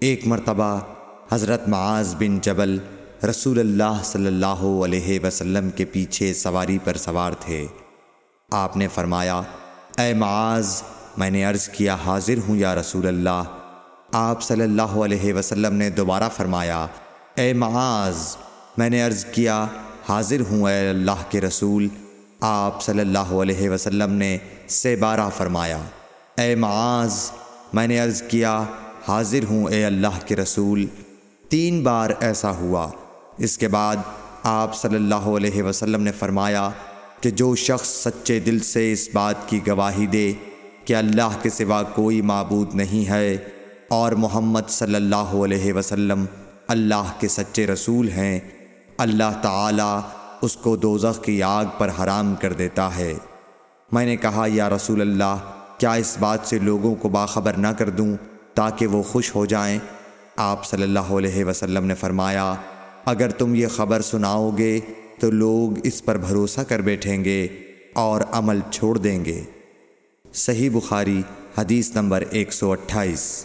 ایک مرتبہ حضرت معاذ بن جبل رسول اللہ صلی اللہ علیہ وسلم کے پیچھے سواری پر سوار تھے۔ آپ نے فرمایا، اے معاذ، میں نے عرض کیا، حاضر ہوں یا رسول اللہ۔ آپ صلی اللہ علیہ وسلم نے دوبارہ فرمایا، اے معاذ، میں نے عرض کیا، حاضر ہوں اے اللہ کے رسول۔ آپ صلی اللہ علیہ وسلم نے سے بارہ فرمایا، اے معاذ، میں نے عرض کیا حاضر ہوں اے اللہ کے رسول۔ تین بار ایسا ہوا۔ اس کے بعد آپ صلی اللہ علیہ وسلم نے فرمایا کہ جو شخص سچے دل سے اس بات کی گواہی دے کہ اللہ کے سوا کوئی معبود نہیں ہے اور محمد صلی اللہ علیہ وسلم اللہ کے سچے رسول ہیں، اللہ تعالی اس کو دوزخ کی آگ پر حرام کر دیتا ہے۔ میں نے کہا، یا رسول اللہ، کیا اس بات سے لوگوں کو باخبر نہ کر دوں تاکہ وہ خوش ہو جائیں۔ آپ صلی اللہ علیہ وسلم نے فرمایا، اگر تم یہ خبر سناؤ گے تو لوگ اس پر بھروسہ کر بیٹھیں گے اور عمل چھوڑ دیں گے۔ صحیح بخاری، حدیث نمبر ایک سو اٹھائیس۔